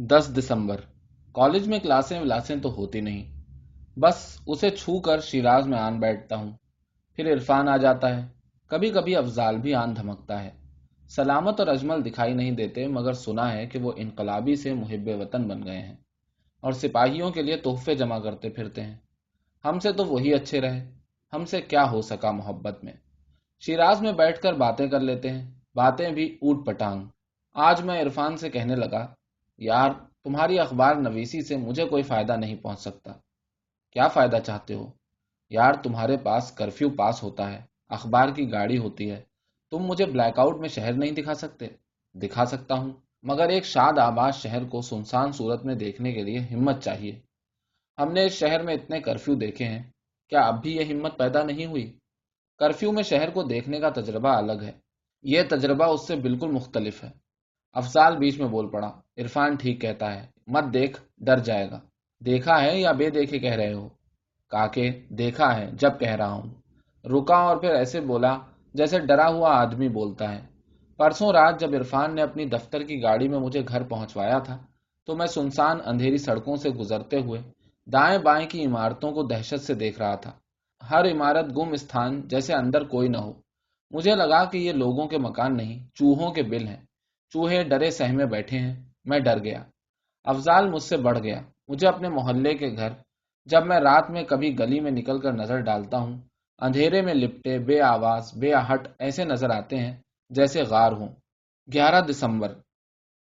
دس دسمبر۔ College میں کلاسیں ولاسیں تو ہوتی نہیں۔ بس اسے چھو کر شیراز میں آن بیٹھتا ہوں۔ پھر عرفان آ جاتا ہے۔ کبھی کبھی افضال بھی آن دھمکتا ہے۔ سلامت اور اجمل دکھائی نہیں دیتے، مگر سنا ہے کہ وہ انقلابی سے محب وطن بن گئے ہیں اور سپاہیوں کے لیے تحفے جمع کرتے پھرتے ہیں۔ ہم سے تو وہی اچھے رہے۔ ہم سے کیا ہو سکا محبت میں؟ شیراز میں بیٹھ کر باتیں کر لیتے ہیں۔ باتیں بھی اوٹ پٹانگ۔ آج میں عرفان سے کہنے لگا یار، تمہاری اخبار نویسی سے مجھے کوئی فائدہ نہیں پہنچ سکتا۔ کیا فائدہ چاہتے ہو؟ یار، تمہارے پاس کرفیو پاس ہوتا ہے، اخبار کی گاڑی ہوتی ہے۔ تم مجھے بلیک آؤٹ میں شہر نہیں دکھا سکتے۔ دکھا سکتا ہوں، مگر ایک شاد آباد شہر کو سنسان صورت میں دیکھنے کے لیے ہمت چاہیے۔ ہم نے اس شہر میں اتنے کرفیو دیکھے ہیں، کیا اب بھی یہ ہمت پیدا نہیں ہوئی؟ کرفیو میں شہر کو دیکھنے کا تجربہ الگ ہے۔ یہ تجربہ اس سے بالکل مختلف ہے۔ افضال بیچ میں بول پڑا۔ عرفان ٹھیک کہتا ہے، مت دیکھ، ڈر جائے گا۔ دیکھا ہے یا بے دیکھے کہہ رہے ہو؟ کاکے، دیکھا ہے، جب کہہ رہا ہوں۔ رکا اور پھر ایسے بولا جیسے ڈرا ہوا آدمی بولتا ہے۔ پرسوں رات جب عرفان نے اپنی دفتر کی گاڑی میں مجھے گھر پہنچوایا تھا، تو میں سنسان اندھیری سڑکوں سے گزرتے ہوئے دائیں بائیں کی عمارتوں کو دہشت سے دیکھ رہا تھا۔ ہر عمارت گم استھان جیسے اندر کوئی نہ ہو۔ مجھے لگا کہ یہ لوگوں کے مکان نہیں، چوہوں کے بل ہیں۔ چوہے ڈرے سہمے بیٹھے ہیں۔ میں ڈر گیا۔ افضال مجھ سے بڑھ گیا۔ مجھے اپنے محلے کے گھر، جب میں رات میں کبھی گلی میں نکل کر نظر ڈالتا ہوں، اندھیرے میں لپٹے، بے آواز، بے آہٹ ایسے نظر آتے ہیں جیسے غار ہوں۔ گیارہ دسمبر۔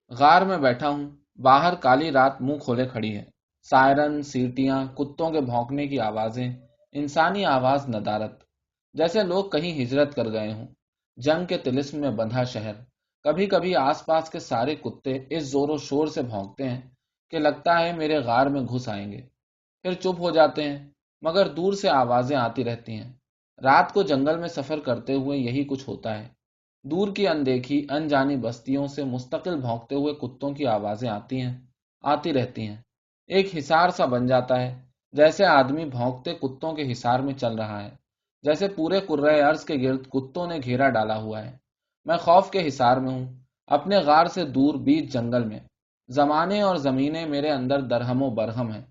غار میں بیٹھا ہوں۔ باہر کالی رات منہ کھولے کھڑی ہے۔ سائرن، سیٹیاں، کتوں کے بھونکنے کی آوازیں، انسانی آواز ندارت۔ جیسے لوگ کہیں ہجرت کر گئے ہوں۔ جنگ کے تلسم میں بندھا شہر۔ کبھی کبھی آس پاس کے سارے کتے اس زور و شور سے بھونکتے ہیں کہ لگتا ہے میرے غار میں گھس آئیں گے۔ پھر چپ ہو جاتے ہیں، مگر دور سے آوازیں آتی رہتی ہیں۔ رات کو جنگل میں سفر کرتے ہوئے یہی کچھ ہوتا ہے۔ دور کی اندیکھی، انجانی بستیوں سے مستقل بھونکتے ہوئے کتوں کی آوازیں آتی ہیں، آتی رہتی ہیں۔ ایک حصار سا بن جاتا ہے، جیسے آدمی بھونکتے کتوں کے حصار میں چل رہا ہے۔ جیسے پورے کرے عرض کے گرد کتوں نے گھیرا ڈالا ہوا ہے۔ میں خوف کے حصار میں ہوں۔ اپنے غار سے دور بیچ جنگل میں۔ زمانے اور زمینے میرے اندر درہم و برہم ہیں۔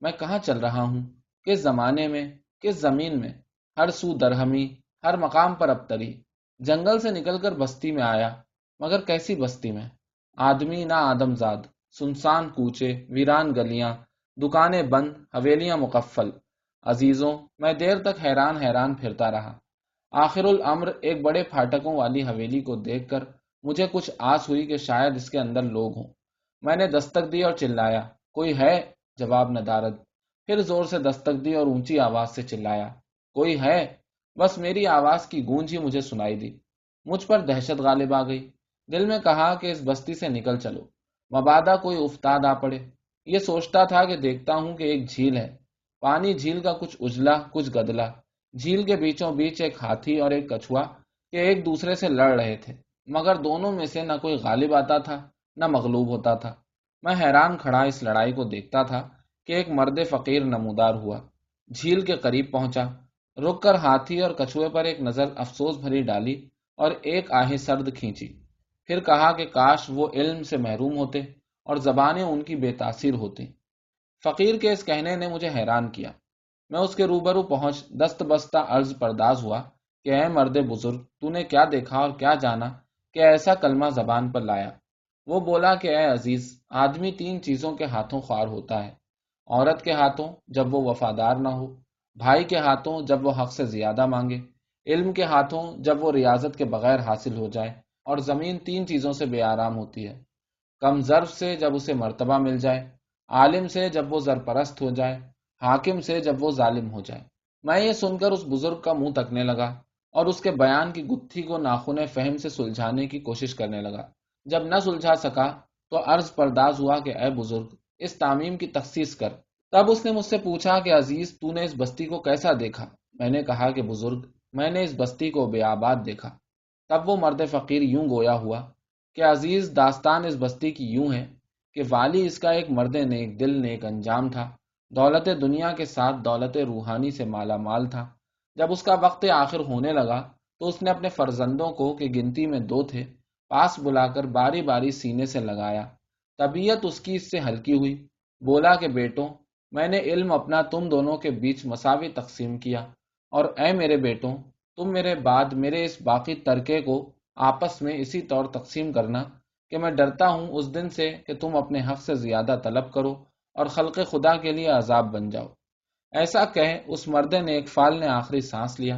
میں کہاں چل رہا ہوں؟ کس زمانے میں؟ کس زمین میں؟ ہر سو درہمی، ہر مقام پر ابتری جنگل سے نکل کر بستی میں آیا، مگر کیسی بستی میں؟ آدمی نہ آدم زاد، سنسان کوچے، ویران گلیاں، دکانیں بند، حویلیاں مقفل۔ عزیزوں، میں دیر تک حیران حیران پھرتا رہا۔ آخر العمر ایک بڑے پھاٹکوں والی حویلی کو دیکھ کر مجھے کچھ آس ہوئی کہ شاید اس کے اندر لوگ ہوں۔ میں نے دستک دی اور چلایا۔ کوئی ہے؟ جواب ندارد پھر زور سے دستک دی اور اونچی آواز سے چلایا۔ کوئی ہے؟ بس میری آواز کی گونج ہی مجھے سنائی دی۔ مجھ پر دہشت غالب آ گئی۔ دل میں کہا کہ اس بستی سے نکل چلو۔ مبادہ کوئی افتاد آ پڑے۔ یہ سوچتا تھا کہ دیکھتا ہوں کہ ایک جھیل ہے۔ پانی جھیل کا کچھ اجلا، کچھ گدلا۔ جھیل کے بیچوں بیچ ایک ہاتھی اور ایک کچھوا کہ ایک دوسرے سے لڑ رہے تھے، مگر دونوں میں سے نہ کوئی غالب آتا تھا، نہ مغلوب ہوتا تھا۔ میں حیران کھڑا اس لڑائی کو دیکھتا تھا کہ ایک مرد فقیر نمودار ہوا۔ جھیل کے قریب پہنچا، رک کر ہاتھی اور کچھوے پر ایک نظر افسوس بھری ڈالی اور ایک آہ سرد کھینچی۔ پھر کہا کہ کاش وہ علم سے محروم ہوتے اور زبانیں ان کی بے تاثیر ہوتی فقیر کے اس کہنے نے مجھے حیران کیا۔ میں اس کے روبرو پہنچ دست بستہ عرض پرداز ہوا کہ اے مرد بزرگ، تو نے کیا دیکھا اور کیا جانا کہ ایسا کلمہ زبان پر لایا؟ وہ بولا کہ اے عزیز، آدمی تین چیزوں کے ہاتھوں خوار ہوتا ہے، عورت کے ہاتھوں جب وہ وفادار نہ ہو، بھائی کے ہاتھوں جب وہ حق سے زیادہ مانگے، علم کے ہاتھوں جب وہ ریاضت کے بغیر حاصل ہو جائے، اور زمین تین چیزوں سے بے آرام ہوتی ہے۔ کم ضرف سے جب اسے مرتبہ مل جائے، عالم سے جب وہ زرپرست ہو جائے حاکم سے جب وہ ظالم ہو جائے میں یہ سن کر اس بزرگ کا منہ تکنے لگا اور اس کے بیان کی گتھی کو ناخن فہم سے سلجھانے کی کوشش کرنے لگا۔ جب نہ سلجھا سکا تو عرض پرداز ہوا کہ اے بزرگ، اس تعمیم کی تخصیص کر۔ تب اس نے مجھ سے پوچھا کہ عزیز، تو نے اس بستی کو کیسا دیکھا؟ میں نے کہا کہ بزرگ، میں نے اس بستی کو بے آباد دیکھا۔ تب وہ مرد فقیر یوں گویا ہوا کہ عزیز، داستان اس بستی کی یوں ہے کہ والی اس کا ایک مرد نیک دل، نیک انجام تھا۔ دولت دنیا کے ساتھ دولت روحانی سے مالا مال تھا۔ جب اس کا وقت آخر ہونے لگا تو اس نے اپنے فرزندوں کو کہ گنتی میں دو تھے، پاس بلا کر باری باری سینے سے لگایا۔ طبیعت اس کی اس سے ہلکی ہوئی۔ بولا کہ بیٹوں میں نے علم اپنا تم دونوں کے بیچ مساوی تقسیم کیا۔ اور اے میرے بیٹوں تم میرے بعد میرے اس باقی ترکے کو آپس میں اسی طور تقسیم کرنا کہ میں ڈرتا ہوں اس دن سے کہ تم اپنے حق سے زیادہ طلب کرو۔ اور خلق خدا کے لیے عذاب بن جاؤ۔ ایسا کہ اس مرد نے ایک فال نے آخری سانس لیا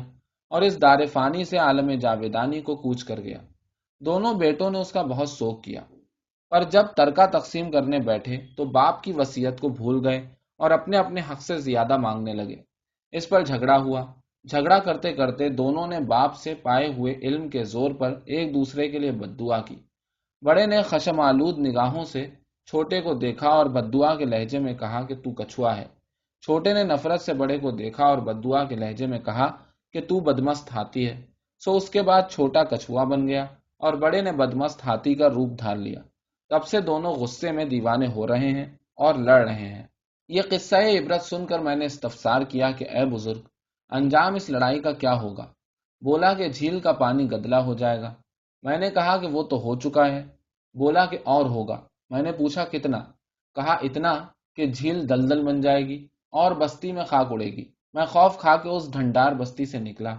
اور اس دار فانی سے عالم جاویدانی کو کوچ کر گیا۔ دونوں بیٹوں نے اس کا بہت سوک کیا۔ پر جب ترکہ تقسیم کرنے بیٹھے تو باپ کی وسیعت کو بھول گئے اور اپنے اپنے حق سے زیادہ مانگنے لگے۔ اس پر جھگڑا ہوا۔ جھگڑا کرتے کرتے دونوں نے باپ سے پائے ہوئے علم کے زور پر ایک دوسرے کے لیے بدعا کی۔ بڑے نے خشم آلود نگاہوں سے چھوٹے کو دیکھا اور بدعا کے لہجے میں کہا کہ تو کچھوا ہے۔ چھوٹے نے نفرت سے بڑے کو دیکھا اور بدعا کے لہجے میں کہا کہ تو بدمست ہاتھی ہے۔ سو اس کے بعد چھوٹا کچھوا بن گیا اور بڑے نے بدمست ہاتھی کا روپ دھار لیا۔ تب سے دونوں غصے میں دیوانے ہو رہے ہیں اور لڑ رہے ہیں۔ یہ قصہ عبرت سن کر میں نے استفسار کیا کہ اے بزرگ، انجام اس لڑائی کا کیا ہوگا؟ بولا کہ جھیل کا پانی گدلا ہو جائے گا۔ میں نے کہا کہ وہ تو ہو چکا ہے۔ بولا کہ اور ہوگا۔ میں نے پوچھا کتنا؟ کہا اتنا کہ جھیل دلدل بن جائے گی اور بستی میں خاک اڑے گی۔ میں خوف کھا کے اس ڈھنڈار بستی سے نکلا۔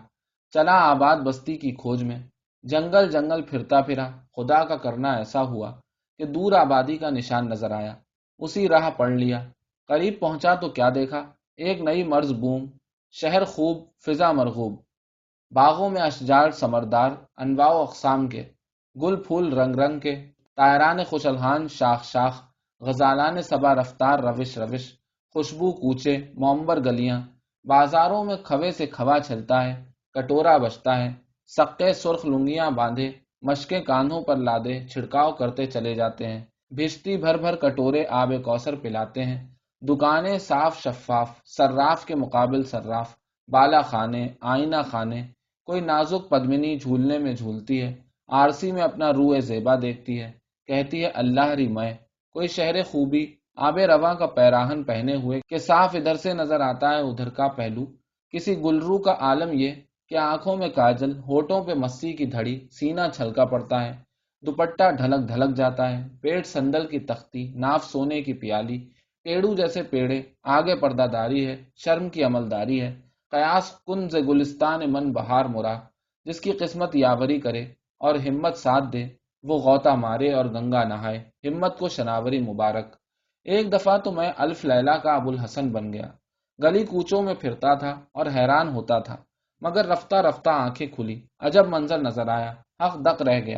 چلا آباد بستی کی کھوج میں۔ جنگل جنگل پھرتا پھرا۔ خدا کا کرنا ایسا ہوا کہ دور آبادی کا نشان نظر آیا۔ اسی راہ پڑھ لیا۔ قریب پہنچا تو کیا دیکھا؟ ایک نئی مرض بوم۔ شہر خوب، فضا مرغوب۔ باغوں میں اشجار سمردار، انواع و اقسام کے۔ گل پھول رنگ رنگ کے۔ تائران خوشلحان شاخ شاخ، غزالان سبا رفتار، روش روش، خوشبو کوچے مومبر گلیاں، بازاروں میں کھوے سے کھوا چلتا ہے، کٹورا بچتا ہے سکے سرخ لنگیاں باندھے مشکیں کاندھوں پر لادے، چھڑکاؤ کرتے چلے جاتے ہیں، بھشتی بھر بھر کٹورے آب کوثر پلاتے ہیں، دکانیں صاف شفاف سراف کے مقابل سراف بالا خانے، آئینہ خانے، کوئی نازک پدمنی جھولنے میں جھولتی ہے، آرسی میں اپنا روح زیبا دیکھتی ہے کہتی ہے، اللہ ری میں، کوئی شہر خوبی آب رواں کا پیراہن پہنے ہوئے کہ صاف ادھر سے نظر آتا ہے ادھر کا پہلو۔ کسی گلرو کا عالم یہ کہ آنکھوں میں کاجل، ہوٹوں پہ مسی کی دھڑی سینا چھلکا پڑتا ہے۔ دوپٹہ ڈھلک ڈھلک جاتا ہے۔ پیٹ سندل کی تختی، ناف سونے کی پیالی۔ پیڑو جیسے پیڑے، آگے پردہ داری ہے، شرم کی عمل داری ہے۔ قیاس کن گلستان من بہار مرا، جس کی قسمت یاوری کرے اور ہمت ساتھ دے۔ وہ غوطہ مارے اور گنگا نہائے۔ ہمت کو شناوری مبارک۔ ایک دفعہ تو میں الف لیلا کا ابو الحسن بن گیا۔ گلی کوچوں میں پھرتا تھا اور حیران ہوتا تھا، مگر رفتہ رفتہ آنکھیں کھلی۔ عجب منظر نظر آیا، حق دق رہ گیا۔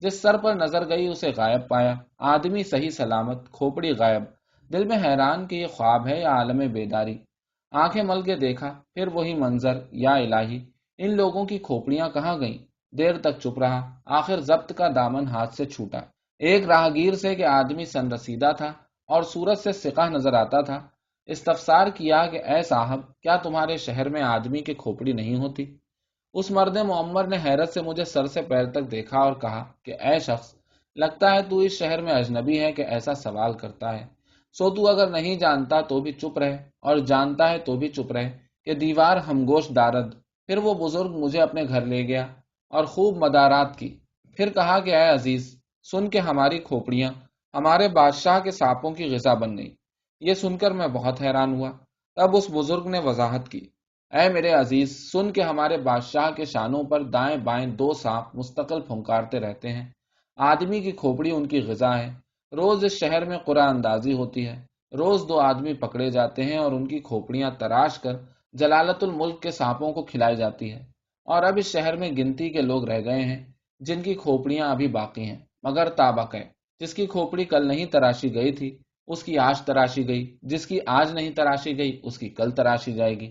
جس سر پر نظر گئی اسے غائب پایا۔ آدمی صحیح سلامت، کھوپڑی غائب۔ دل میں حیران کہ یہ خواب ہے یا عالم بیداری۔ آنکھیں مل کے دیکھا، پھر وہی منظر، یا الہی، ان لوگوں کی کھوپڑیاں کہاں گئیں؟ دیر تک چپ رہا۔ آخر ضبط کا دامن ہاتھ سے چھوٹا۔ ایک راہگیر سے کہ آدمی سن رسیدہ تھا اور سورج سے سکہ نظر آتا تھا۔ استفسار کیا کہ، اے صاحب، کیا تمہارے شہر میں آدمی کی کھوپڑی نہیں ہوتی؟ اس مرد معمر نے حیرت سے مجھے سر سے پیر تک دیکھا اور کہا کہ، اے شخص، لگتا ہے تو اس شہر میں اجنبی ہے کہ ایسا سوال کرتا ہے۔ سو تو اگر نہیں جانتا تو بھی چپ رہے، اور جانتا ہے تو بھی چپ رہے کہ دیوار ہمگوش دارد۔ پھر وہ بزرگ مجھے اپنے گھر لے گیا۔ اور خوب مدارات کی۔ پھر کہا کہ اے عزیز، سن کے ہماری کھوپڑیاں، ہمارے بادشاہ کے سانپوں کی غذا بن گئی۔ یہ سن کر میں بہت حیران ہوا۔ تب اس بزرگ نے وضاحت کی، اے میرے عزیز، سن کے ہمارے بادشاہ کے شانوں پر دائیں بائیں دو سانپ مستقل پھنکارتے رہتے ہیں۔ آدمی کی کھوپڑی ان کی غذا ہے۔ روز اس شہر میں قرآن اندازی ہوتی ہے۔ روز دو آدمی پکڑے جاتے ہیں اور ان کی کھوپڑیاں تراش کر جلالت الملک کے سانپوں کو کھلائی جاتی ہے اور اب اس شہر میں گنتی کے لوگ رہ گئے ہیں، جن کی کھوپڑیاں ابھی باقی ہیں، مگر تابق ہے جس کی کھوپڑی کل نہیں تراشی گئی تھی، اس کی آج تراشی گئی۔ جس کی آج نہیں تراشی گئی، اس کی کل تراشی جائے گی۔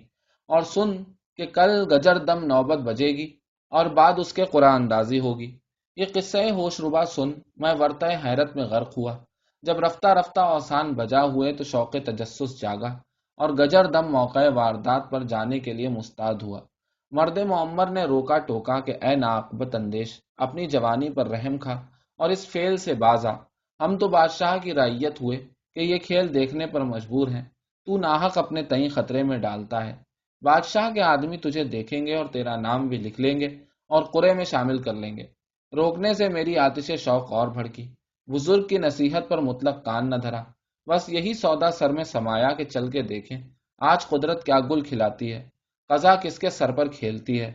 اور سن کہ کل گجر دم نوبت بجے گی اور بعد اس کے قرآن اندازی ہوگی۔ یہ قصہ ہوش ربا سن، میں ورتہ حیرت میں غرق ہوا۔ جب رفتہ رفتہ اوسان بجا ہوئے تو شوق تجسس جاگا اور گجر دم موقع واردات پر جانے کے لیے مستعد ہوا۔ مرد معمر نے روکا ٹوکا کہ اے ناقبت اندیش، اپنی جوانی پر رحم کھا اور اس فیل سے بازا ہم تو بادشاہ کی رائیت ہوئے کہ یہ کھیل دیکھنے پر مجبور ہیں۔ تو ناحق اپنے تئیں خطرے میں ڈالتا ہے۔ بادشاہ کے آدمی تجھے دیکھیں گے اور تیرا نام بھی لکھ لیں گے اور قرے میں شامل کر لیں گے۔ روکنے سے میری آتش شوق اور بھڑکی۔ بزرگ کی نصیحت پر مطلق کان نہ دھرا۔ بس یہی سودا سر میں سمایا کہ چل کے دیکھیں۔ آج قدرت کیا گل کھلاتی ہے۔ قضا کس کے سر پر کھیلتی ہے؟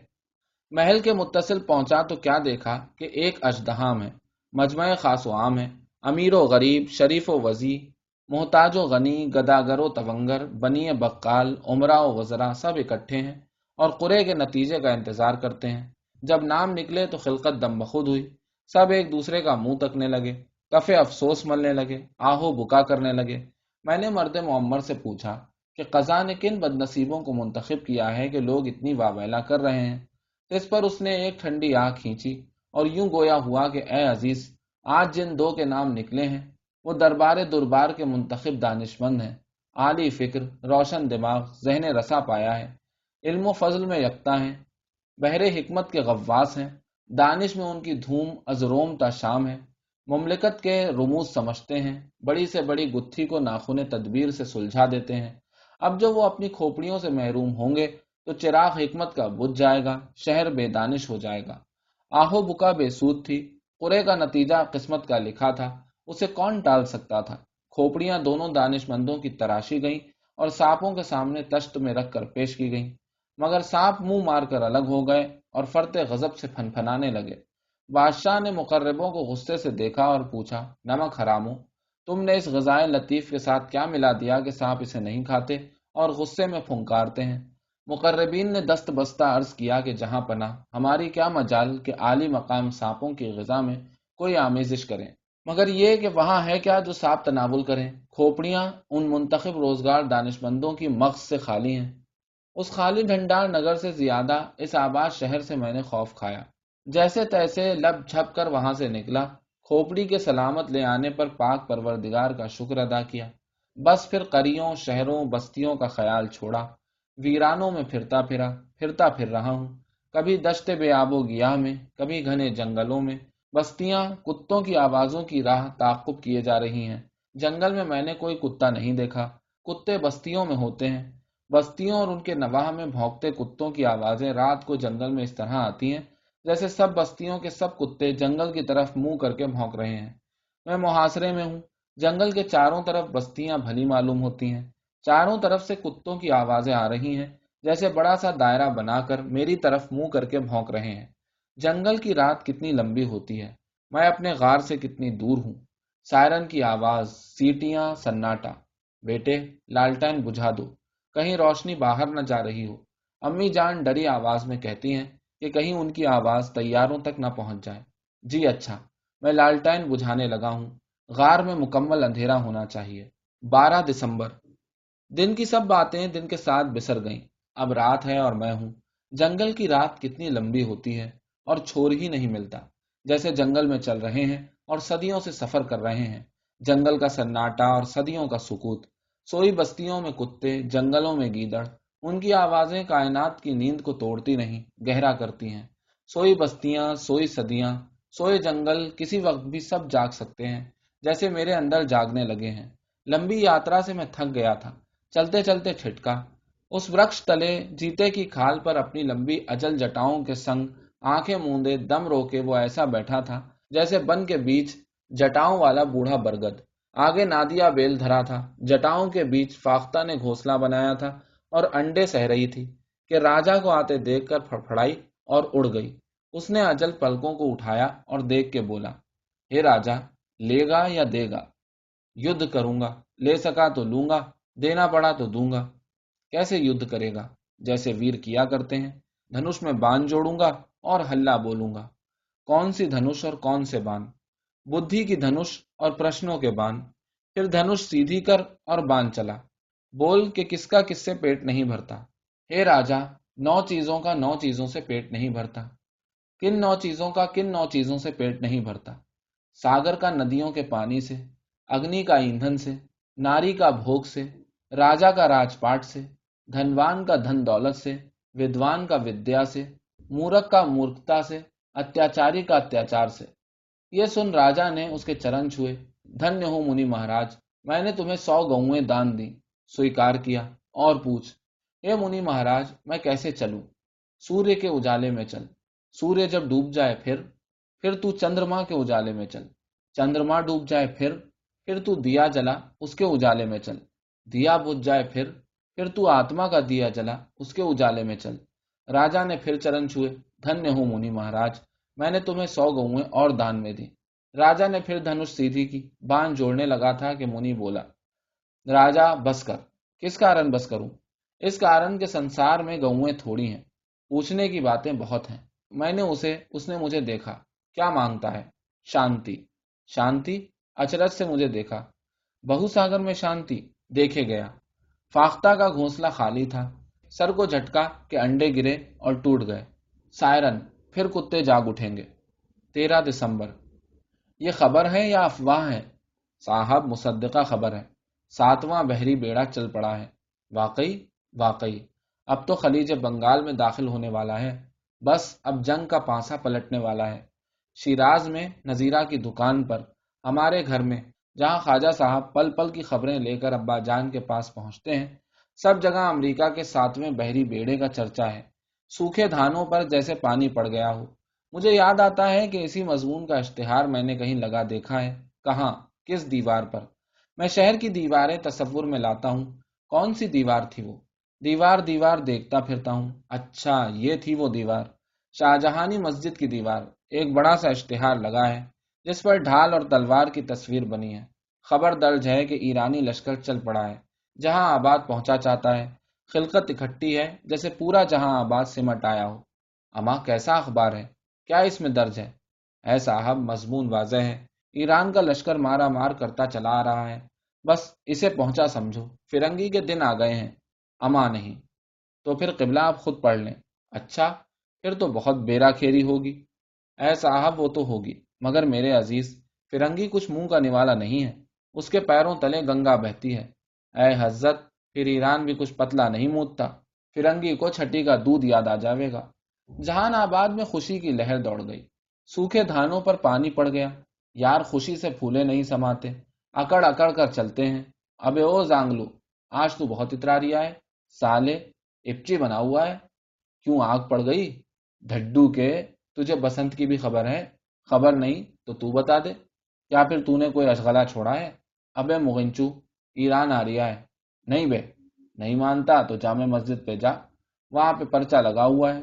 محل کے متصل پہنچا تو کیا دیکھا کہ ایک اجدہام ہے، مجمع خاص و عام ہے، امیر و غریب، شریف و وزی محتاج و غنی، گداگر و تونگر، بنی بقال، عمرہ و وزرا سب اکٹھے ہیں اور قرے کے نتیجے کا انتظار کرتے ہیں۔ جب نام نکلے تو خلقت دم بخود ہوئی، سب ایک دوسرے کا منہ تکنے لگے، کفے افسوس ملنے لگے، آہو بکا کرنے لگے۔ میں نے مرد معمر سے پوچھا کہ قضا نے کن بد نصیبوں کو منتخب کیا ہے کہ لوگ اتنی واویلا کر رہے ہیں؟ اس پر اس نے ایک ٹھنڈی آہ کھینچی اور یوں گویا ہوا کہ اے عزیز، آج جن دو کے نام نکلے ہیں، وہ دربار دربار کے منتخب دانش مند ہیں۔ عالی فکر، روشن دماغ، ذہن رسا پایا ہے۔ علم و فضل میں یکتا ہیں۔ بحر حکمت کے غواس ہیں۔ دانش میں ان کی دھوم، ازروم تا شام ہے۔ مملکت کے رموز سمجھتے ہیں۔ بڑی سے بڑی گتھی کو ناخن تدبیر سے سلجھا دیتے ہیں۔ اب جب وہ اپنی کھوپڑیوں سے محروم ہوں گے تو چراغ حکمت کا بجھ جائے گا، شہر بے دانش ہو جائے گا۔ آہو بکا بے سود تھی، قرے کا نتیجہ قسمت کا لکھا تھا، اسے کون ٹال سکتا تھا؟ کھوپڑیاں دونوں دانش مندوں کی تراشی گئیں اور سانپوں کے سامنے تشت میں رکھ کر پیش کی گئیں۔ مگر سانپ منہ مار کر الگ ہو گئے اور فرتے غزب سے پھن پھنانے لگے۔ بادشاہ نے مقربوں کو غصے سے دیکھا اور پوچھا، نمک حرامو تم نے اس غذائے لطیف کے ساتھ کیا ملا دیا کہ سانپ اسے نہیں کھاتے اور غصے میں پھنکارتے ہیں؟ مقربین نے دست بستہ عرض کیا کہ جہاں پنا ہماری کیا مجال کہ عالی مقام سانپوں کی غذا میں کوئی آمیزش کریں؟ مگر یہ کہ وہاں ہے کیا جو سانپ تناول کریں؟ کھوپڑیاں ان منتخب روزگار دانش مندوں کی مغز سے خالی ہیں۔ اس خالی ڈھنڈار نگر سے زیادہ اس آباد شہر سے میں نے خوف کھایا۔ جیسے تیسے لب چھپ کر وہاں سے نکلا۔ کھوپڑی کے سلامت لے آنے پر پاک پروردگار کا شکر ادا کیا۔ بس پھر قریوں، شہروں، بستیوں کا خیال چھوڑا۔ ویرانوں میں پھرتا پھرا، پھرتا پھر رہا ہوں۔ کبھی دشت بے آب و گیا میں، کبھی گھنے جنگلوں میں۔ بستیاں کتوں کی آوازوں کی راہ تعقب کیے جا رہی ہیں۔ جنگل میں میں نے کوئی کتا نہیں دیکھا۔ کتے بستیوں میں ہوتے ہیں۔ بستیوں اور ان کے نواح میں بھونکتے کتوں کی آوازیں رات کو جنگل میں اس طرح آتی ہیں۔ جیسے سب بستیوں کے سب کتے جنگل کی طرف منہ کر کے بھونک رہے ہیں۔ میں محاصرے میں ہوں۔ جنگل کے چاروں طرف بستیاں بھلی معلوم ہوتی ہیں۔ چاروں طرف سے کتوں کی آوازیں آ رہی ہیں۔ جیسے بڑا سا دائرہ بنا کر میری طرف منہ کر کے بھونک رہے ہیں۔ جنگل کی رات کتنی لمبی ہوتی ہے۔ میں اپنے غار سے کتنی دور ہوں۔ سائرن کی آواز، سیٹیاں، سناٹا۔ بیٹے، لالٹین، بجھا دو۔ کہیں روشنی باہر نہ جا رہی ہو۔ امی جان ڈری آواز میں کہتی ہیں کہ کہیں ان کی آواز تیاروں تک نہ پہنچ جائے۔ جی اچھا میں لالٹائن بجھانے لگا ہوں۔ غار میں مکمل اندھیرا ہونا چاہیے۔ بارہ دسمبر۔ دن کی سب باتیں دن کے ساتھ بسر گئیں۔ اب رات ہے اور میں ہوں۔ جنگل کی رات کتنی لمبی ہوتی ہے اور چھوڑ ہی نہیں ملتا۔ جیسے جنگل میں چل رہے ہیں اور صدیوں سے سفر کر رہے ہیں۔ جنگل کا سناٹا اور صدیوں کا سکوت۔ سوئی بستیوں میں کتے، جنگلوں میں گیدڑ۔ ان کی آوازیں کائنات کی نیند کو توڑتی نہیں، گہرا کرتی ہیں۔ سوئی بستیاں، سوئی صدیاں، سوئے جنگل کسی وقت بھی سب جاگ سکتے ہیں، جیسے میرے اندر جاگنے لگے ہیں۔ لمبی یاترا سے میں تھک گیا تھا۔ چلتے چلتے ٹھٹکا اس ورکش تلے جیتے کی کھال پر اپنی لمبی اجل جٹاؤں کے سنگ، آنکھیں موندے دم رو کے وہ ایسا بیٹھا تھا جیسے بن کے بیچ جٹاؤں والا بوڑھا برگد۔ آگے نادیا بیل دھرا تھا۔ جٹاؤں کے بیچ فاختہ نے گھونسلہ بنایا تھا۔ اور انڈے سہ رہی تھی کہ راجا کو آتے دیکھ کر پھڑپڑائی اور اڑ گئی۔ اس نے اجل پلکوں کو اٹھایا اور دیکھ کے بولا ہے راجا لے گا یا دے گا؟ یدھ کروں گا، لے سکا تو لوں گا، دینا پڑا تو دوں گا۔ کیسے یدھ کرے گا؟ جیسے ویر کیا کرتے ہیں۔ دھنش میں باندھ جوڑوں گا اور ہلہ بولوں گا۔ کون سی دھنش اور کون سے باندھ بدھی کی دھنش اور پرشنوں کے باندھ پھر دھنش سیدھی کر اور باندھ چلا۔ بول کہ کس کا کس سے پیٹ نہیں بھرتا؟ ہے راجا، نو چیزوں کا نو چیزوں سے پیٹ نہیں بھرتا۔ کن نو چیزوں کا کن نو چیزوں سے پیٹ نہیں بھرتا؟ ساگر کا ندیوں کے پانی سے، اگنی کا ایندھن سے، ناری کا بھوگ سے، راجا کا راج پاٹ سے دھنوان کا دھن دولت سے، ودوان کا ودیا سے مورک کا مورکتا سے، اتیاچاری کا اتیاچار سے۔ یہ سن راجا نے اس کے چرن چھوئے۔ دھنیہ ہو منی مہاراج، میں نے تمہیں سو گوئیں دان دی سویکار کیا اور پوچھ، اے منی مہاراج، میں کیسے چلوں؟ سوریہ کے اجالے میں چل۔ سوریہ جب ڈوب جائے پھر پھر تو چندرما کے اجالے میں چل۔ چندرما ڈوب جائے پھر پھر تو دیا جلا، اس کے اجالے میں چل۔ دیا بجھ جائے پھر پھر تو آتما کا دیا جلا، اس کے اجالے میں چل۔ راجا نے پھر چرن چھوئے، دھنیہ ہوں منی مہاراج، میں نے تمہیں سو گئے اور دان میں دی راجا نے پھر دھنش سیدھی کی باندھ جوڑنے لگا تھا کہ منی بولا راجا بس کر کس کارن بس کروں اس کارن کے سنسار میں گوئیں تھوڑی ہیں۔ پوچھنے کی باتیں بہت ہیں۔ میں نے اسے، اس نے مجھے دیکھا۔ کیا مانگتا ہے؟ شانتی۔ شانتی؟ اچرج سے مجھے دیکھا۔ بہو ساگر میں شانتی۔ دیکھے گیا۔ فاختہ کا گھونسلہ خالی تھا۔ سر کو جھٹکا کہ انڈے گرے اور ٹوٹ گئے۔ سائرن، پھر کتے جاگ اٹھیں گے۔ تیرہ دسمبر۔ یہ خبر ہے یا افواہ ہے؟ صاحب، مصدقہ خبر ہے۔ ساتواں بحری بیڑا چل پڑا ہے۔ واقعی واقعی۔ اب تو خلیج بنگال میں داخل ہونے والا ہے۔ بس اب جنگ کا پانسا پلٹنے والا ہے۔ شیراز میں نذیرہ کی دکان پر، ہمارے گھر میں، جہاں خواجہ صاحب پل پل کی خبریں لے کر ابا جان کے پاس پہنچتے ہیں، سب جگہ امریکہ کے ساتویں بحری بیڑے کا چرچا ہے۔ سوکھے دھانوں پر جیسے پانی پڑ گیا ہو۔ مجھے یاد آتا ہے کہ اسی مضمون کا اشتہار میں نے کہیں لگا دیکھا ہے۔ کہاں؟ کس دیوار پر؟ میں شہر کی دیواریں تصور میں لاتا ہوں۔ کون سی دیوار تھی وہ؟ دیوار دیوار دیکھتا پھرتا ہوں۔ اچھا یہ تھی وہ دیوار۔ شاہجہانی مسجد کی دیوار۔ ایک بڑا سا اشتہار لگا ہے، جس پر ڈھال اور تلوار کی تصویر بنی ہے۔ خبر درج ہے کہ ایرانی لشکر چل پڑا ہے، جہاں آباد پہنچا چاہتا ہے۔ خلقت اکٹھی ہے، جیسے پورا جہاں آباد سمٹ آیا ہو۔ اما کیسا اخبار ہے؟ کیا اس میں درج ہے؟ اے صاحب، مضمون واضح ہے۔ ایران کا لشکر مارا مار کرتا چلا آ رہا ہے۔ بس اسے پہنچا سمجھو۔ فرنگی کے دن آ گئے ہیں۔ اما نہیں۔ تو پھر قبلہ آپ خود پڑھ لیں۔ اچھا پھر تو بہت بیرا کھیری ہوگی۔ اے صاحب، وہ تو ہوگی۔ مگر میرے عزیز، فرنگی کچھ منہ کا نوالا نہیں ہے۔ اس کے پیروں تلے گنگا بہتی ہے۔ اے حضرت، پھر ایران بھی کچھ پتلا نہیں موتتا فرنگی کو چھٹی کا دودھ یاد آ جاوے گا۔ جہان آباد میں خوشی کی لہر دوڑ گئی۔ سوکھے دھانوں پر پانی پڑ گیا۔ یار خوشی سے پھولے نہیں سماتے۔ اکڑ اکڑ کر چلتے ہیں۔ ابے او زانگلو، آج تو بہت اتراریا ہے سالے اپچی بنا ہوا ہے۔ کیوں آگ پڑ گئی؟ ڈھڈو کے، تجھے بسنت کی بھی خبر ہے۔ خبر نہیں تو تو بتا دے۔ کیا پھر تو نے کوئی اشغلہ چھوڑا ہے؟ ابے مغنچو، ایران آ رہا ہے۔ نہیں بے، نہیں مانتا تو جامع مسجد پہ جا۔ وہاں پہ پرچا لگا ہوا ہے۔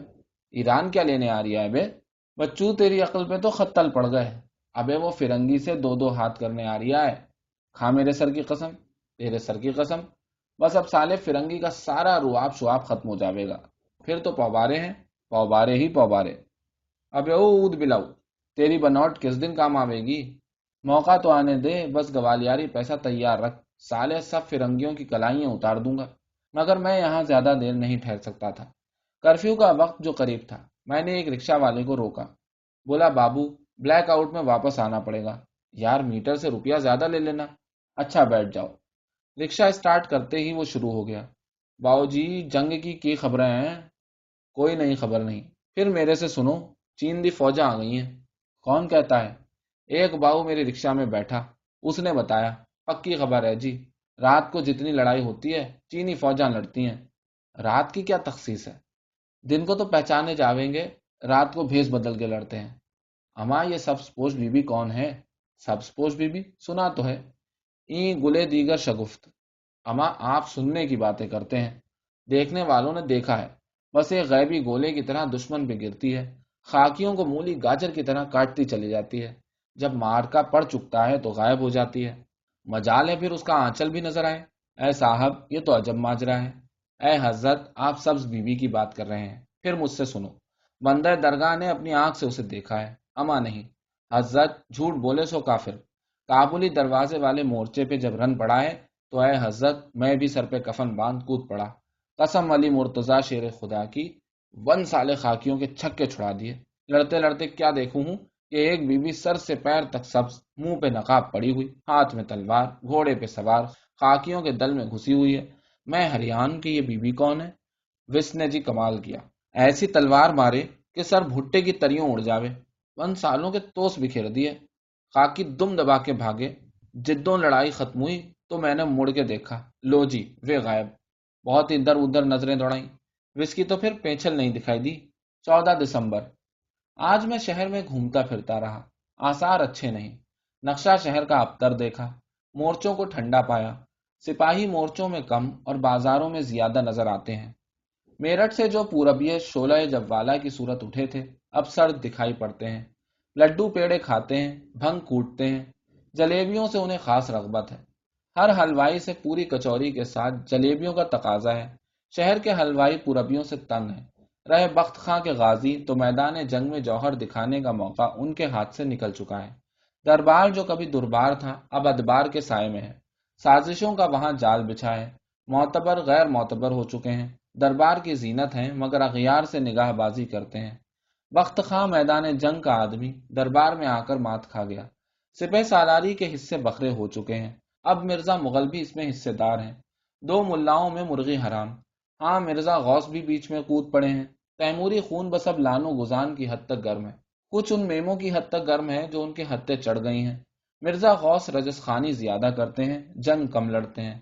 ایران کیا لینے آ رہا ہے بے؟ بچو تیری عقل پہ تو خطل پڑ گئے۔ ابے وہ فرنگی سے دو دو ہاتھ کرنے آ رہا ہے۔ کھا میرے سر کی قسم تیرے سر کی قسم۔ بس اب سالے فرنگی کا سارا رواب شواب ختم ہو جاوے گا۔ پھر تو پوبارے ہیں، پوبارے ہی پوبارے۔ ابے او اود بلاؤ تیری بنوٹ کس دن کام آوے گی؟ موقع تو آنے دے، بس گوالیاری پیسہ تیار رکھ۔ سالے سب فرنگیوں کی کلائیاں اتار دوں گا۔ مگر میں یہاں زیادہ دیر نہیں ٹھہر سکتا تھا۔ کرفیو کا وقت جو قریب تھا، میں نے ایک رکشہ والے کو روکا۔ بولا، بابو، بلیک آؤٹ میں واپس آنا پڑے گا۔ یار، میٹر سے روپیہ زیادہ لے لینا۔ اچھا بیٹھ جاؤ۔ رکشہ اسٹارٹ کرتے ہی وہ شروع ہو گیا۔ باؤ جی جنگ کی کی خبریں ہیں؟ کوئی نہیں خبر نہیں۔ پھر میرے سے سنو، چین دی فوجاں آ گئی ہیں۔ کون کہتا ہے؟ ایک باؤ میری رکشا میں بیٹھا۔ اس نے بتایا، پکی خبر ہے جی۔ رات کو جتنی لڑائی ہوتی ہے، چینی فوجاں لڑتی ہیں۔ رات کی کیا تخصیص ہے؟ دن کو تو پہچانے جاویں گے، رات کو بھیس بدل کے لڑتے ہیں۔ اما، یہ سب سپوش بی بی کون ہے؟ سب سپوش بی بی سنا تو ہے۔ این گلے دیگر شگفت۔ اما آپ سننے کی باتیں کرتے ہیں۔ دیکھنے والوں نے دیکھا ہے۔ بس ایک غیبی گولے کی طرح دشمن پہ گرتی ہے۔ خاکیوں کو مولی گاجر کی طرح کاٹتی چلی جاتی ہے۔ جب مارکا پڑ چکتا ہے تو غائب ہو جاتی ہے۔ مجال ہے پھر اس کا آنچل بھی نظر آئے اے صاحب، یہ تو عجب ماجرا ہے۔ اے حضرت، آپ سبز بیوی کی بات کر رہے ہیں۔ پھر مجھ سے سنو۔ بندر درگاہ نے اپنی آنکھ سے اسے دیکھا ہے۔ اما نہیں۔ حضرت، جھوٹ بولے سو کافر۔ کابلی دروازے والے مورچے پہ جب رن پڑا ہے تو اے حضرت میں بھی سر پہ کفن باندھ کود پڑا۔ قسم والی مرتضی شیر خدا کی، ون سالے خاکیوں کے چھکے چھڑا دیے۔ لڑتے لڑتے کیا دیکھوں ہوں کہ ایک بیوی سر سے پیر تک سبز، منہ پہ نقاب پڑی ہوئی، ہاتھ میں تلوار، گھوڑے پہ سوار، خاکیوں کے دل میں گھسی ہوئی ہے۔ میں ہریان کی یہ بیوی کون ہے؟ وس نے جی کمال کیا۔ ایسی تلوار مارے کہ سر بھٹے کی تریوں اڑ جاوے۔ ون سالوں کے توس بکھیر دیے۔ خاکی دم دبا کے بھاگے، جدوں لڑائی ختم ہوئی تو میں نے مڑ کے دیکھا، لو جی وہ غائب۔ بہت ادھر ادھر نظریں دوڑائی وس کی تو پھر پیچھل نہیں دکھائی دی۔ چودہ دسمبر۔ آج میں شہر میں گھومتا پھرتا رہا۔ آثار اچھے نہیں۔ نقشہ شہر کا ابتر دیکھا۔ مورچوں کو ٹھنڈا پایا۔ سپاہی مورچوں میں کم اور بازاروں میں زیادہ نظر آتے ہیں۔ میرٹھ سے جو پوربیے شولہ جوالا کی صورت اٹھے تھے۔ اب سڑک دکھائی پڑتے ہیں۔ لڈو پیڑے کھاتے ہیں، بھنگ کوٹتے ہیں، جلیبیوں سے انہیں خاص رغبت ہے۔ ہر حلوائی سے پوری کچوری کے ساتھ جلیبیوں کا تقاضا ہے۔ شہر کے حلوائی پوربیوں سے تنگ ہے۔ رہے بخت خاں کے غازی تو میدان جنگ میں جوہر دکھانے کا موقع ان کے ہاتھ سے نکل چکا ہے۔ دربار جو کبھی دربار تھا، اب ادبار کے سائے میں ہے۔ سازشوں کا وہاں جال بچھا ہے۔ معتبر غیر معتبر ہو چکے ہیں۔ دربار کی زینت ہیں، مگر اغیار سے نگاہ بازی کرتے ہیں۔ وقت خاں میدان جنگ کا آدمی دربار میں آ کر مات کھا گیا۔ سپہ سالاری کے حصے بکرے ہو چکے ہیں۔ اب مرزا مغل بھی اس میں حصے دار ہیں۔ دو ملاؤں میں مرغی حرام۔ ہاں مرزا غوث بھی بیچ میں کود پڑے ہیں۔ تیموری خون بسب لانو گزان کی حد تک گرم ہے۔ کچھ ان میموں کی حد تک گرم ہے جو ان کے حدیں چڑھ گئی ہیں۔ مرزا غوث رجس خانی زیادہ کرتے ہیں، جنگ کم لڑتے ہیں۔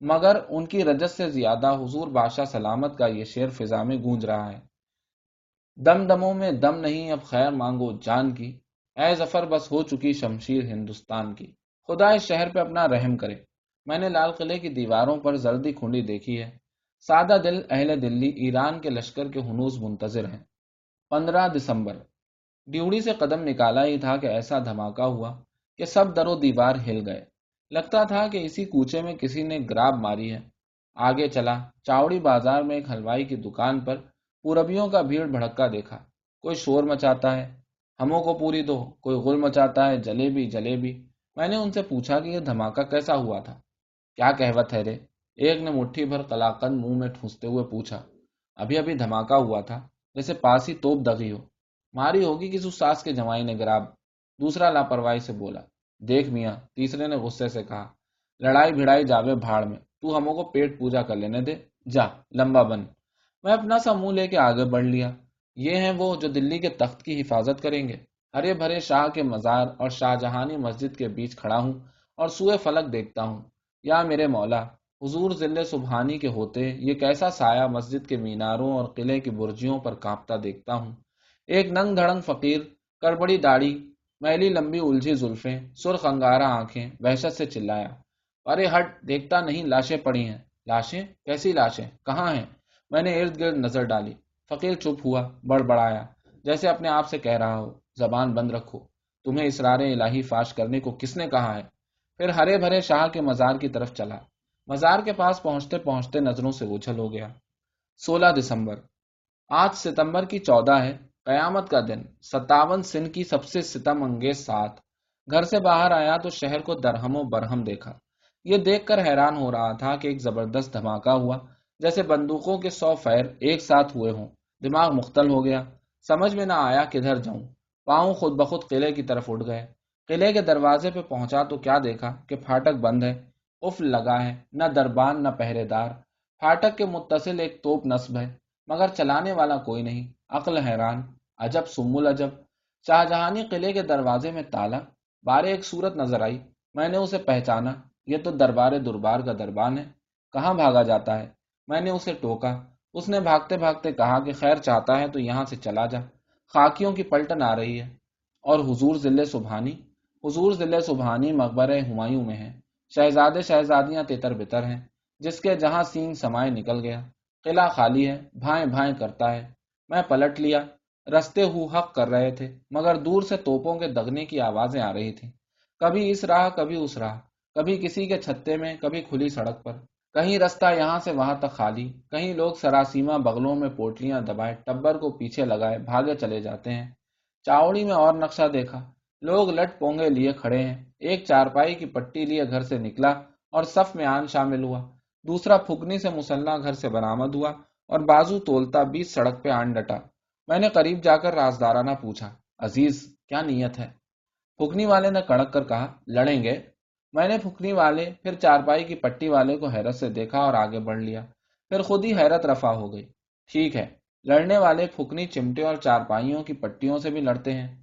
مگر ان کی رجس سے زیادہ حضور بادشاہ سلامت کا یہ شعر فضا میں گونج رہا ہے۔ دم دموں میں دم نہیں، اب خیر مانگو جان کی۔ اے ظفر، بس ہو چکی شمشیر ہندوستان کی۔ خدا اس شہر پہ اپنا رحم کرے۔ میں نے لال قلعے کی دیواروں پر زردی کھنڈی دیکھی ہے۔ سادہ دل اہل دلی ایران کے لشکر کے ہنوز منتظر ہیں۔ پندرہ دسمبر۔ ڈیوڑی سے قدم نکالا ہی تھا کہ ایسا دھماکہ ہوا کہ سب در و دیوار ہل گئے۔ لگتا تھا کہ اسی کوچے میں کسی نے گراب ماری ہے۔ آگے چلا، چاوڑی بازار میں ایک ہلوائی کی دکان پر پوربیوں کا بھیڑ بھڑکا دیکھا۔ کوئی شور مچاتا ہے، ہموں کو پوری دو۔ کوئی غل مچاتا ہے، جلیبی جلیبی۔ میں نے ان سے پوچھا کہ یہ دھماکہ کیسا ہوا تھا۔ کیا کہوت ہے رے؟ ایک نے مٹھی بھر کلاقند منہ میں ٹھونستے ہوئے پوچھا، ابھی ابھی دھماکہ ہوا تھا؟ جیسے پاس ہی توپ دگی ہو۔ ماری ہوگی کسی ساس کے جمائی نے گراب۔ دوسرا لاپرواہی سے بولا، دیکھ میاں، تیسرے نے غصے سے کہا، لڑائی بھڑائی جاوے بھاڑ میں۔ تو ہموں کو پیٹ پوجا کر لینے دے۔ جا، لمبا بن۔ میں اپنا سا منہ لے کے آگے بڑھ لیا۔ یہ ہیں وہ جو دلی کے تخت کی حفاظت کریں گے۔ ہرے بھرے شاہ کے مزار اور شاہ جہانی مسجد کے بیچ کھڑا ہوں اور سوئے فلک دیکھتا ہوں۔ یا میرے مولا، حضور ضلع سبحانی کے ہوتے یہ کیسا سایہ مسجد کے میناروں اور قلعے کی برجیوں پر کانپتا دیکھتا ہوں۔ ایک ننگ دھڑنگ فقیر، کربڑی داڑھی، میلی لمبی الجھی زلفیں، سرخ انگارہ آنکھیں وحشت سے چلایا۔ ارے ہٹ، دیکھتا نہیں لاشیں پڑی ہیں۔ لاشیں؟ کیسی لاشیں؟ کہاں ہیں؟ میں نے ارد گرد نظر ڈالی۔ فقیر چپ ہوا بڑ بڑایا جیسے اپنے آپ سے کہہ رہا ہو، زبان بند رکھو۔ تمہیں اسرار الہی فاش کرنے کو کس نے کہا ہے؟ پھر ہرے بھرے شاہ کے مزار کی طرف چلا۔ مزار کے پاس پہنچتے پہنچتے نظروں سے اچھل ہو گیا۔ سولہ دسمبر۔ آج ستمبر کی چودہ ہے، قیامت کا دن۔ ستاون سن کی سب سے ستم انگیز سات۔ گھر سے باہر آیا تو شہر کو درہم و برہم دیکھا۔ یہ دیکھ کر حیران ہو رہا تھا کہ ایک زبردست دھماکہ ہوا۔ جیسے بندوقوں کے سو فیر ایک ساتھ ہوئے ہوں، دماغ مختل ہو گیا۔ سمجھ میں نہ آیا کدھر جاؤں۔ پاؤں خود بخود قلعے کی طرف اٹھ گئے۔ قلعے کے دروازے پہ پہنچا تو کیا دیکھا کہ پھاٹک بند ہے۔ اف لگا ہے، نہ دربان، نہ پہرے دار۔ پھاٹک کے متصل ایک توپ نصب ہے، مگر چلانے والا کوئی نہیں۔ عقل حیران، عجب، سمول عجب۔ شاہجہانی قلعے کے دروازے میں تالا، بارے ایک صورت نظر آئی۔ میں نے اسے پہچانا، یہ تو دربار دربار کا دربان ہے۔ کہاں بھاگا جاتا ہے؟ میں نے اسے ٹوکا۔ اس نے بھاگتے بھاگتے کہا کہ خیر چاہتا ہے تو یہاں سے چلا جا۔ خاکیوں کی پلٹن آ رہی ہے۔ اور حضور ضلع سبحانی، حضور ضلع سبحانی مقبر ہمایوں میں ہے۔ شہزادے شہزادیاں تیتر بتر ہیں، جس کے جہاں سینگ سمائے نکل گیا۔ قلعہ خالی ہے، بھائیں بھائیں کرتا ہے۔ میں پلٹ لیا، رستے ہو حق کر رہے تھے، مگر دور سے توپوں کے دگنے کی آوازیں آ رہی تھیں۔ کبھی اس راہ، کبھی اس راہ، کبھی کسی کے چھتے میں، کبھی کھلی سڑک پر۔ کہیں رستہ یہاں سے وہاں تک خالی، کہیں لوگ سراسیما بغلوں میں پوٹلیاں دبائے، ٹبر کو پیچھے لگائے، بھاگے چلے جاتے ہیں۔ چاوڑی میں اور نقشہ دیکھا۔ لوگ لٹ پونگے لیے کھڑے ہیں۔ ایک چارپائی کی پٹی لیے گھر سے نکلا اور صف میں آن شامل ہوا۔ دوسرا پھکنی سے مسلح گھر سے برامد ہوا اور بازو تولتا بیس سڑک پہ آن ڈٹا۔ میں نے قریب جا کر رازدارانہ پوچھا، عزیز، کیا نیت ہے؟ پھکنی والے نے کڑک کر کہا، لڑیں گے؟ میں نے پھکنی والے، پھر چارپائی کی پٹی والے کو حیرت سے دیکھا اور آگے بڑھ لیا۔ پھر خود ہی حیرت رفا ہو گئی۔ ٹھیک ہے، لڑنے والے پھکنی چمٹے اور چارپائیوں کی پٹیوں سے بھی لڑتے ہیں۔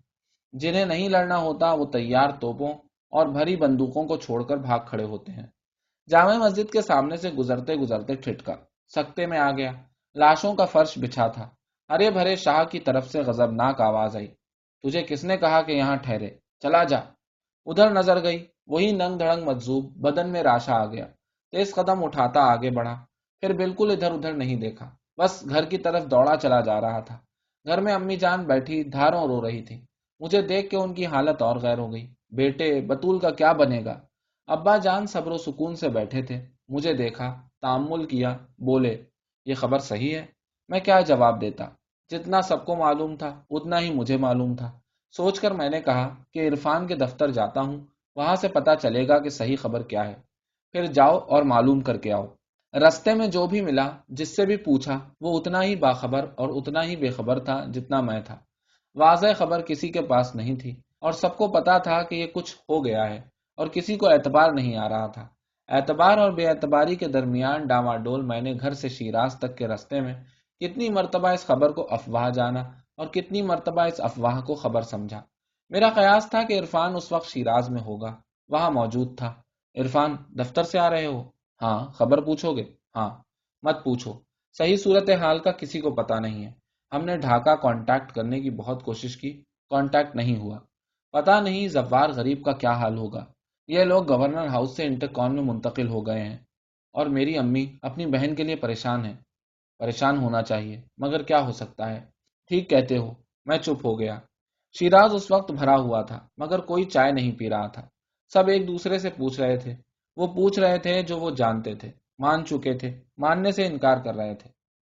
جنہیں نہیں لڑنا ہوتا، وہ تیار توپوں اور بھری بندوقوں کو چھوڑ کر بھاگ کھڑے ہوتے ہیں۔ جامع مسجد کے سامنے سے گزرتے گزرتے ٹھٹکا، سکتے میں آ گیا۔ لاشوں کا فرش بچھا تھا۔ ہرے بھرے شاہ کی طرف سے غزبناک آواز آئی۔ تجھے کس نے کہا کہ یہاں ٹھہرے؟ چلا جا۔ ادھر نظر گئی، وہی ننگ دھڑنگ مجزوب بدن میں راشا آ گیا۔ تیز قدم اٹھاتا آگے بڑھا، پھر بالکل ادھر ادھر نہیں دیکھا۔ بس گھر کی طرف دوڑا چلا جا رہا تھا۔ گھر میں امی جان بیٹھی دھاروں رو رہی تھی۔ مجھے دیکھ کے ان کی حالت اور غیر ہو گئی۔ بیٹے بطول کا کیا بنے گا؟ ابا جان صبر و سکون سے بیٹھے تھے۔ مجھے دیکھا تعمل کیا، بولے، یہ خبر صحیح ہے؟ میں کیا جواب دیتا؟ جتنا سب کو معلوم تھا، اتنا ہی مجھے معلوم تھا۔ سوچ کر میں نے کہا کہ عرفان کے دفتر جاتا ہوں، وہاں سے پتا چلے گا کہ صحیح خبر کیا ہے۔ پھر جاؤ اور معلوم کر کے آؤ۔ رستے میں جو بھی ملا، جس سے بھی پوچھا، وہ اتنا ہی باخبر اور اتنا ہی بے خبر تھا جتنا میں تھا۔ واضح خبر کسی کے پاس نہیں تھی اور سب کو پتا تھا کہ یہ کچھ ہو گیا ہے اور کسی کو اعتبار نہیں آ رہا تھا۔ اعتبار اور بے اعتباری کے درمیان ڈاما ڈول میں نے گھر سے شیراز تک کے رستے میں کتنی مرتبہ اس خبر کو افواہ جانا اور کتنی مرتبہ اس افواہ کو خبر سمجھا۔ میرا قیاس تھا کہ عرفان اس وقت شیراز میں ہوگا۔ وہاں موجود تھا۔ عرفان، دفتر سے آ رہے ہو؟ ہاں خبر پوچھو گے؟ ہاں۔ مت پوچھو۔ صحیح صورت حال کا کسی کو پتا نہیں ہے۔ ہم نے ڈھاکہ کانٹیکٹ کرنے کی بہت کوشش کی۔ کانٹیکٹ نہیں ہوا۔ پتا نہیں زوار غریب کا کیا حال ہوگا۔ یہ لوگ گورنر ہاؤس سے انٹرکون میں منتقل ہو گئے ہیں۔ اور میری امی اپنی بہن کے لیے پریشان ہے پریشان ہونا چاہیے، مگر کیا ہو سکتا ہے؟ ٹھیک کہتے ہو، میں چپ ہو گیا۔ شیراز اس وقت بھرا ہوا تھا، مگر کوئی چائے نہیں پی رہا تھا۔ سب ایک دوسرے سے پوچھ رہے تھے۔ وہ پوچھ رہے تھے جو وہ جانتے تھے، مان چکے تھے، ماننے سے انکار کر رہے تھے۔